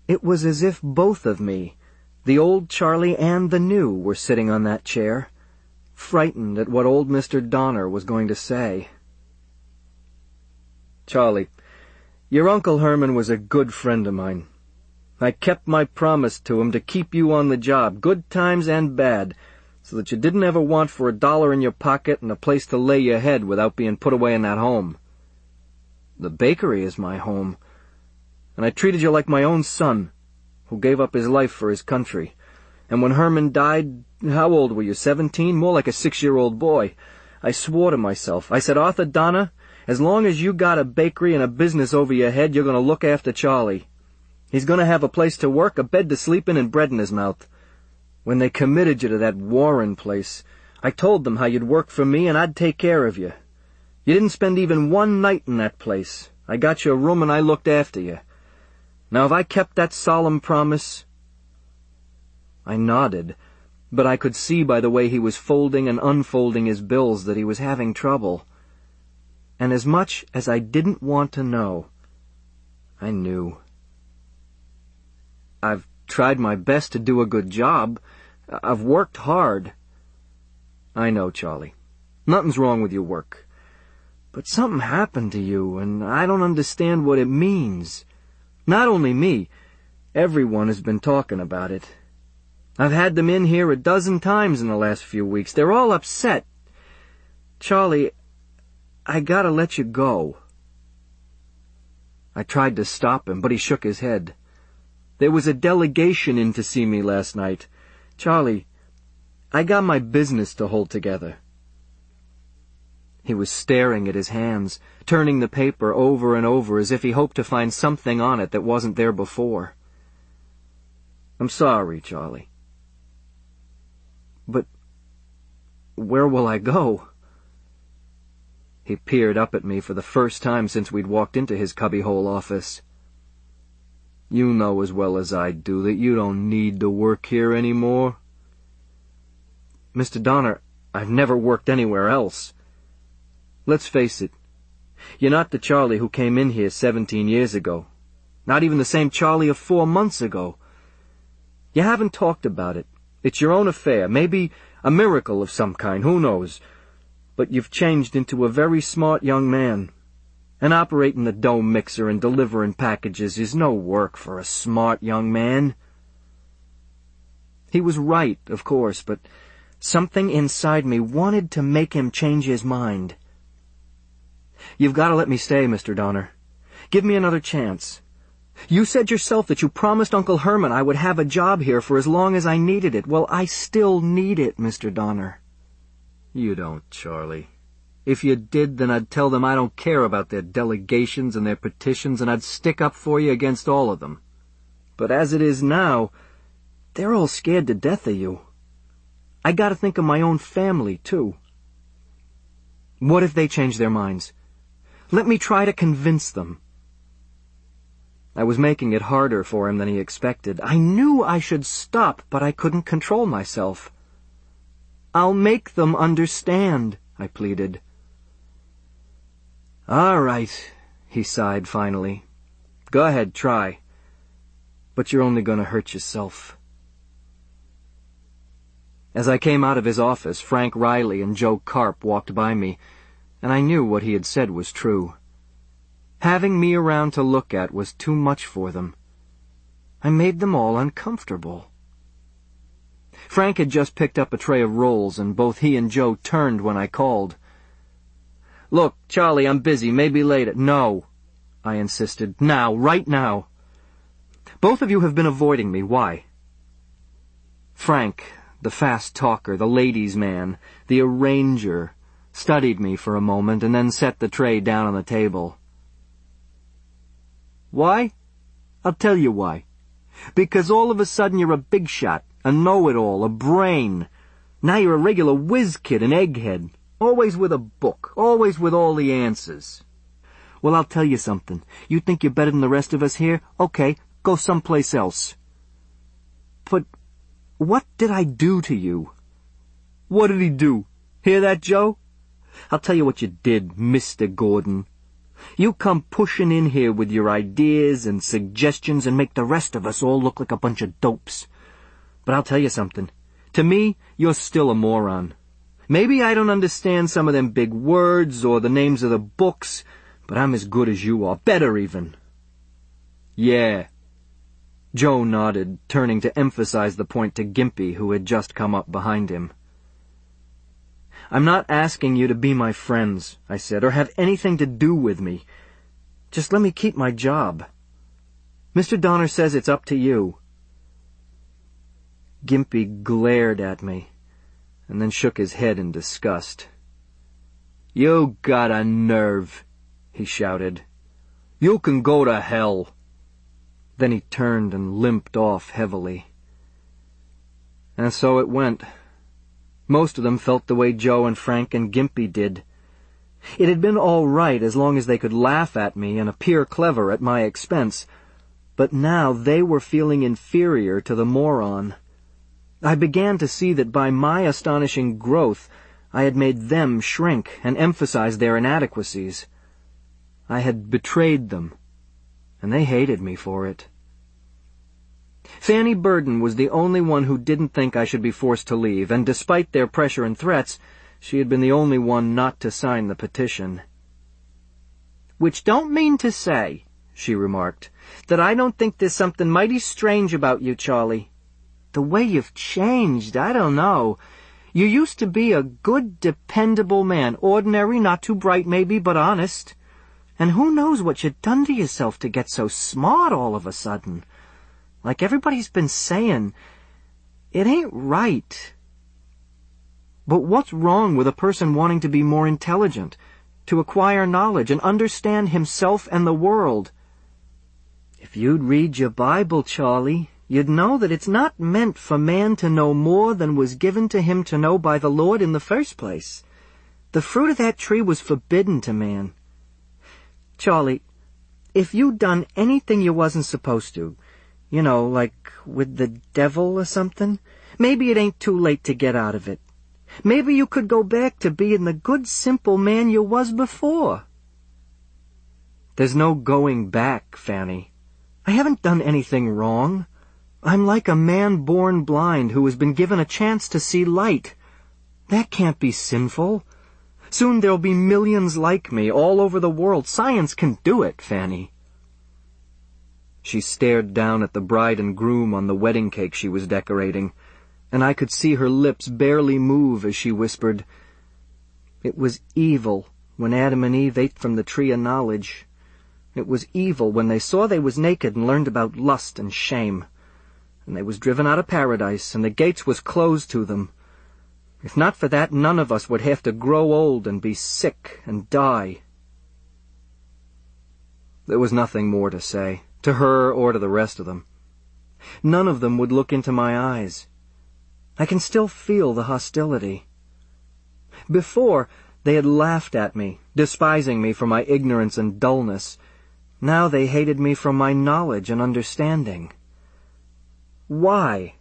it was as if both of me, the old Charlie and the new, were sitting on that chair, frightened at what old Mr. Donner was going to say. Charlie, your Uncle Herman was a good friend of mine. I kept my promise to him to keep you on the job, good times and bad, so that you didn't ever want for a dollar in your pocket and a place to lay your head without being put away in that home. The bakery is my home, and I treated you like my own son, who gave up his life for his country. And when Herman died, how old were you, seventeen? More like a six-year-old boy. I swore to myself. I said, Arthur Donner, as long as you got a bakery and a business over your head, you're going to look after Charlie. He's going to have a place to work, a bed to sleep in, and bread in his mouth. When they committed you to that Warren place, I told them how you'd work for me and I'd take care of you. You didn't spend even one night in that place. I got you a room and I looked after you. Now have I kept that solemn promise? I nodded, but I could see by the way he was folding and unfolding his bills that he was having trouble. And as much as I didn't want to know, I knew. I've tried my best to do a good job, I've worked hard. I know, Charlie. Nothing's wrong with your work. But something happened to you, and I don't understand what it means. Not only me. Everyone has been talking about it. I've had them in here a dozen times in the last few weeks. They're all upset. Charlie, I gotta let you go. I tried to stop him, but he shook his head. There was a delegation in to see me last night. Charlie, I got my business to hold together. He was staring at his hands, turning the paper over and over as if he hoped to find something on it that wasn't there before. I'm sorry, Charlie. But where will I go? He peered up at me for the first time since we'd walked into his cubbyhole office. You know as well as I do that you don't need to work here any more. Mr. Donner, I've never worked anywhere else. Let's face it. You're not the Charlie who came in here seventeen years ago. Not even the same Charlie of four months ago. You haven't talked about it. It's your own affair. Maybe a miracle of some kind, who knows? But you've changed into a very smart young man. And operating the dough mixer and delivering packages is no work for a smart young man. He was right, of course, but something inside me wanted to make him change his mind. You've got to let me stay, Mr. Donner. Give me another chance. You said yourself that you promised Uncle Herman I would have a job here for as long as I needed it. Well, I still need it, Mr. Donner. You don't, Charlie. If you did, then I'd tell them I don't care about their delegations and their petitions, and I'd stick up for you against all of them. But as it is now, they're all scared to death of you. I gotta think of my own family, too. What if they change their minds? Let me try to convince them. I was making it harder for him than he expected. I knew I should stop, but I couldn't control myself. I'll make them understand, I pleaded. All right, he sighed finally. Go ahead, try. But you're only going to hurt yourself. As I came out of his office, Frank Reilly and Joe Carp walked by me, and I knew what he had said was true. Having me around to look at was too much for them. I made them all uncomfortable. Frank had just picked up a tray of rolls, and both he and Joe turned when I called. Look, Charlie, I'm busy. Maybe later. No, I insisted. Now, right now. Both of you have been avoiding me. Why? Frank, the fast talker, the ladies' man, the arranger, studied me for a moment and then set the tray down on the table. Why? I'll tell you why. Because all of a sudden you're a big shot, a know-it-all, a brain. Now you're a regular whiz kid, an egghead. Always with a book, always with all the answers. Well, I'll tell you something. You think you're better than the rest of us here? Okay, go someplace else. But what did I do to you? What did he do? Hear that, Joe? I'll tell you what you did, Mr. Gordon. You come pushing in here with your ideas and suggestions and make the rest of us all look like a bunch of dopes. But I'll tell you something. To me, you're still a moron. Maybe I don't understand some of them big words or the names of the books, but I'm as good as you are, better even. Yeah. Joe nodded, turning to emphasize the point to Gimpy, who had just come up behind him. I'm not asking you to be my friends, I said, or have anything to do with me. Just let me keep my job. Mr. Donner says it's up to you. Gimpy glared at me and then shook his head in disgust. You got a nerve, he shouted. You can go to hell. Then he turned and limped off heavily. And so it went. Most of them felt the way Joe and Frank and Gimpy did. It had been all right as long as they could laugh at me and appear clever at my expense, but now they were feeling inferior to the moron. I began to see that by my astonishing growth, I had made them shrink and emphasize their inadequacies. I had betrayed them, and they hated me for it. Fanny Birden was the only one who didn't think I should be forced to leave, and despite their pressure and threats, she had been the only one not to sign the petition. Which don't mean to say, she remarked, that I don't think there's something mighty strange about you, Charlie. The way you've changed, I don't know. You used to be a good, dependable man, ordinary, not too bright maybe, but honest. And who knows what you've done to yourself to get so smart all of a sudden? Like everybody's been saying, it ain't right. But what's wrong with a person wanting to be more intelligent, to acquire knowledge and understand himself and the world? If you'd read your Bible, Charlie, you'd know that it's not meant for man to know more than was given to him to know by the Lord in the first place. The fruit of that tree was forbidden to man. Charlie, if you'd done anything you wasn't supposed to, you know, like with the devil or something, maybe it ain't too late to get out of it. Maybe you could go back to being the good, simple man you was before. There's no going back, Fanny. I haven't done anything wrong. I'm like a man born blind who has been given a chance to see light. That can't be sinful. Soon there'll be millions like me all over the world. Science can do it, Fanny. She stared down at the bride and groom on the wedding cake she was decorating, and I could see her lips barely move as she whispered, It was evil when Adam and Eve ate from the tree of knowledge. It was evil when they saw they was naked and learned about lust and shame and they was driven out of paradise, and the gates was closed to them. If not for that, none of us would have to grow old and be sick and die. There was nothing more to say, to her or to the rest of them. None of them would look into my eyes. I can still feel the hostility. Before, they had laughed at me, despising me for my ignorance and dullness. Now they hated me for my knowledge and understanding. Why?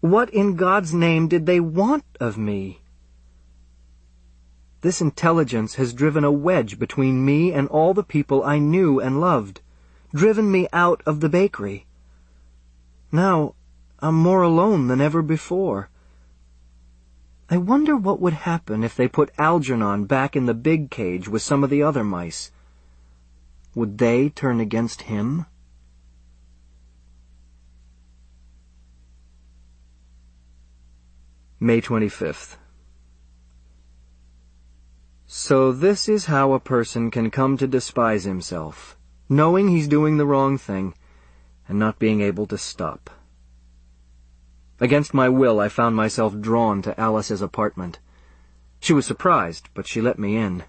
What in God's name did they want of me? This intelligence has driven a wedge between me and all the people I knew and loved, driven me out of the bakery. Now, I'm more alone than ever before. I wonder what would happen if they put Algernon back in the big cage with some of the other mice. Would they turn against him? May 25th. So this is how a person can come to despise himself, knowing he's doing the wrong thing, and not being able to stop. Against my will, I found myself drawn to Alice's apartment. She was surprised, but she let me in.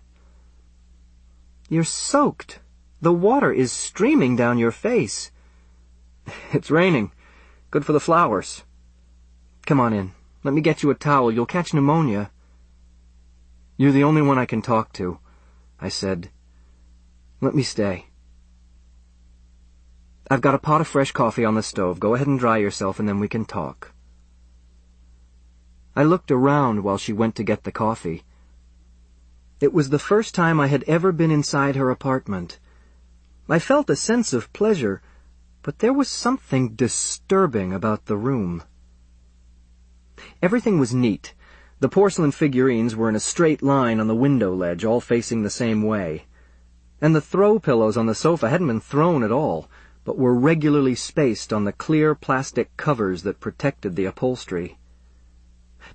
You're soaked. The water is streaming down your face. It's raining. Good for the flowers. Come on in. Let me get you a towel. You'll catch pneumonia. You're the only one I can talk to, I said. Let me stay. I've got a pot of fresh coffee on the stove. Go ahead and dry yourself, and then we can talk. I looked around while she went to get the coffee. It was the first time I had ever been inside her apartment. I felt a sense of pleasure, but there was something disturbing about the room. Everything was neat the porcelain figurines were in a straight line on the window ledge, all facing the same way. And the throw pillows on the sofa hadn't been thrown at all, but were regularly spaced on the clear plastic covers that protected the upholstery.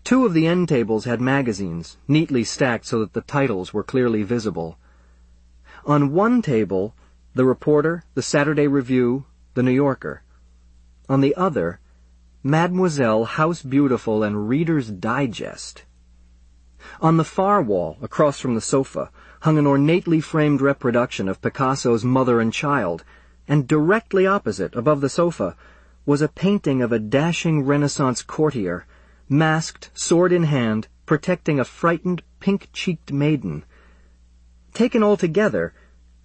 Two of the end tables had magazines, neatly stacked so that the titles were clearly visible. On one table, the Reporter, the Saturday Review, the New Yorker. On the other, Mademoiselle House Beautiful and Reader's Digest. On the far wall, across from the sofa, hung an ornately framed reproduction of Picasso's Mother and Child, and directly opposite, above the sofa, was a painting of a dashing Renaissance courtier, masked, sword in hand, protecting a frightened, pink-cheeked maiden. Taken altogether,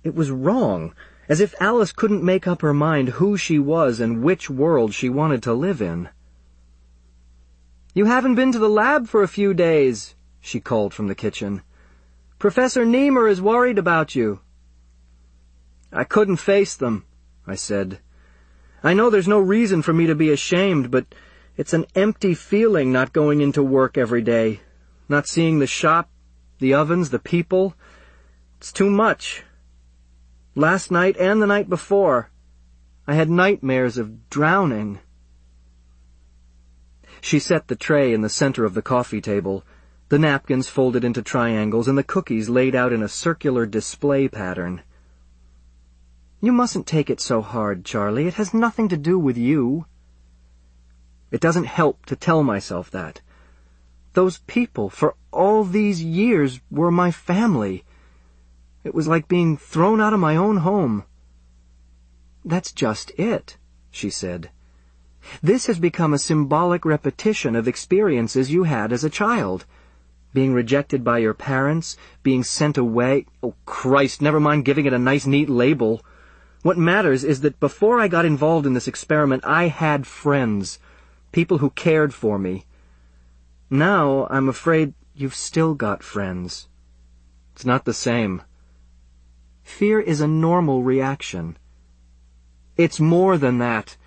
it was wrong, as if Alice couldn't make up her mind who she was and which world she wanted to live in. You haven't been to the lab for a few days, she called from the kitchen. Professor Nemur is worried about you. I couldn't face them, I said. I know there's no reason for me to be ashamed, but it's an empty feeling not going into work every day, not seeing the shop, the ovens, the people. It's too much. Last night and the night before, I had nightmares of drowning. She set the tray in the center of the coffee table, the napkins folded into triangles and the cookies laid out in a circular display pattern. You mustn't take it so hard, Charlie. It has nothing to do with you. It doesn't help to tell myself that. Those people, for all these years, were my family. It was like being thrown out of my own home. That's just it, she said. This has become a symbolic repetition of experiences you had as a child. Being rejected by your parents, being sent away. Oh, Christ, never mind giving it a nice, neat label. What matters is that before I got involved in this experiment, I had friends. People who cared for me. Now, I'm afraid you've still got friends. It's not the same. Fear is a normal reaction. It's more than that.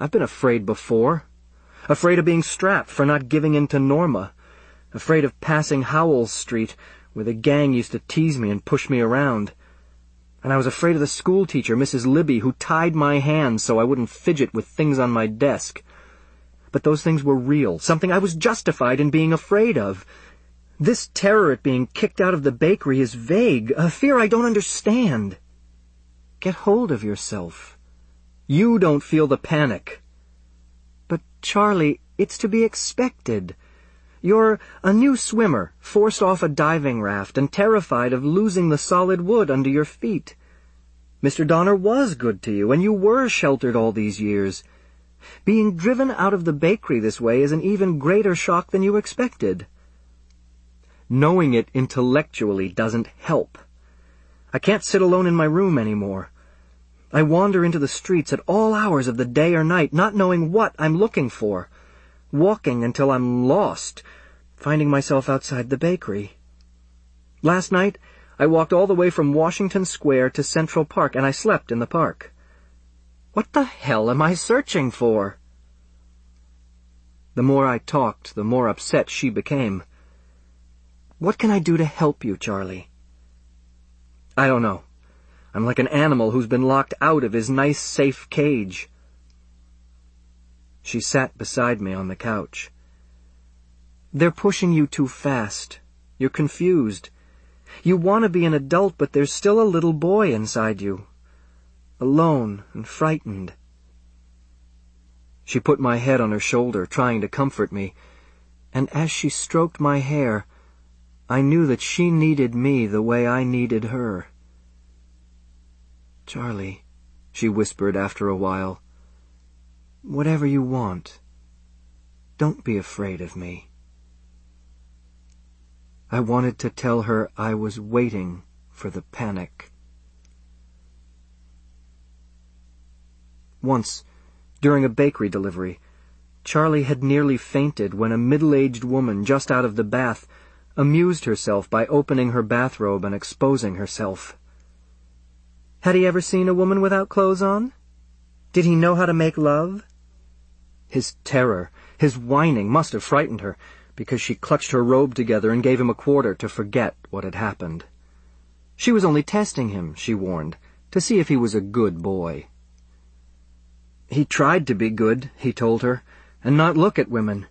I've been afraid before. Afraid of being strapped for not giving in to Norma. Afraid of passing Howells Street, where the gang used to tease me and push me around. And I was afraid of the schoolteacher, Mrs. Libby, who tied my hands so I wouldn't fidget with things on my desk. But those things were real, something I was justified in being afraid of. This terror at being kicked out of the bakery is vague, a fear I don't understand. Get hold of yourself. You don't feel the panic. But, Charlie, it's to be expected. You're a new swimmer, forced off a diving raft and terrified of losing the solid wood under your feet. Mr. Donner was good to you, and you were sheltered all these years. Being driven out of the bakery this way is an even greater shock than you expected. Knowing it intellectually doesn't help. I can't sit alone in my room anymore. I wander into the streets at all hours of the day or night, not knowing what I'm looking for, walking until I'm lost, finding myself outside the bakery. Last night, I walked all the way from Washington Square to Central Park, and I slept in the park. What the hell am I searching for? The more I talked, the more upset she became. What can I do to help you, Charlie? I don't know. I'm like an animal who's been locked out of his nice, safe cage. She sat beside me on the couch. They're pushing you too fast. You're confused. You want to be an adult, but there's still a little boy inside you. Alone and frightened. She put my head on her shoulder, trying to comfort me, and as she stroked my hair, I knew that she needed me the way I needed her. Charlie, she whispered after a while, whatever you want, don't be afraid of me. I wanted to tell her I was waiting for the panic. Once, during a bakery delivery, Charlie had nearly fainted when a middle-aged woman just out of the bath amused herself by opening her bathrobe and exposing herself. Had he ever seen a woman without clothes on? Did he know how to make love? His terror, his whining must have frightened her, because she clutched her robe together and gave him a quarter to forget what had happened. She was only testing him, she warned, to see if he was a good boy. He tried to be good, he told her, and not look at women,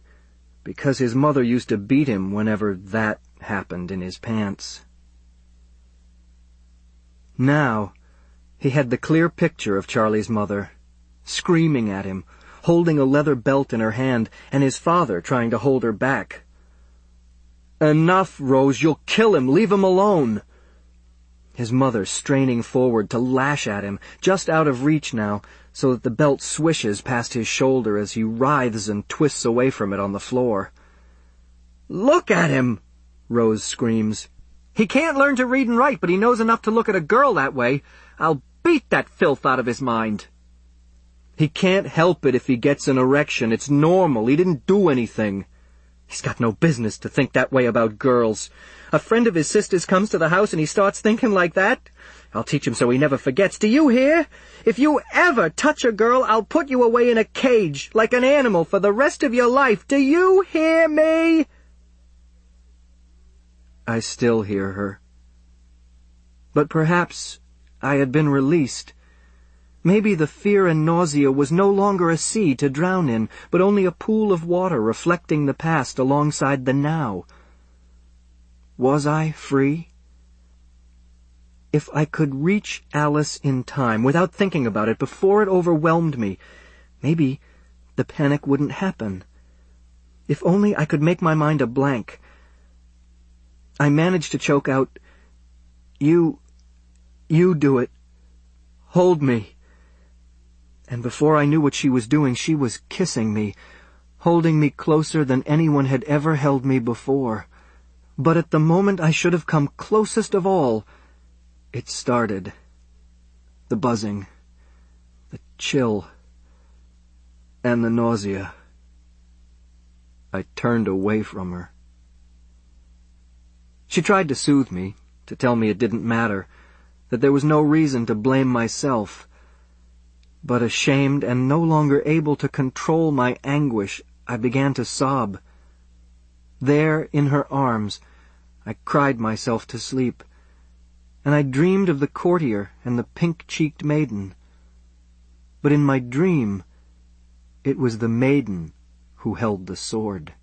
because his mother used to beat him whenever that happened in his pants. Now, he had the clear picture of Charlie's mother, screaming at him, holding a leather belt in her hand, and his father trying to hold her back. Enough, Rose, you'll kill him, leave him alone. His mother straining forward to lash at him, just out of reach now, so that the belt swishes past his shoulder as he writhes and twists away from it on the floor. Look at him! Rose screams. He can't learn to read and write, but he knows enough to look at a girl that way. I'll beat that filth out of his mind. He can't help it if he gets an erection. It's normal. He didn't do anything. He's got no business to think that way about girls. A friend of his sister's comes to the house and he starts thinking like that. I'll teach him so he never forgets. Do you hear? If you ever touch a girl, I'll put you away in a cage, like an animal, for the rest of your life. Do you hear me? I still hear her. But perhaps I had been released. Maybe the fear and nausea was no longer a sea to drown in, but only a pool of water reflecting the past alongside the now. Was I free? If I could reach Alice in time, without thinking about it, before it overwhelmed me, maybe the panic wouldn't happen. If only I could make my mind a blank. I managed to choke out, You, you do it. Hold me and before I knew what she was doing, she was kissing me, holding me closer than anyone had ever held me before. But at the moment I should have come closest of all, it started. The buzzing, the chill, and the nausea. I turned away from her. She tried to soothe me, to tell me it didn't matter, that there was no reason to blame myself, but ashamed and no longer able to control my anguish, I began to sob. There, in her arms, I cried myself to sleep, and I dreamed of the courtier and the pink-cheeked maiden. But in my dream, it was the maiden who held the sword.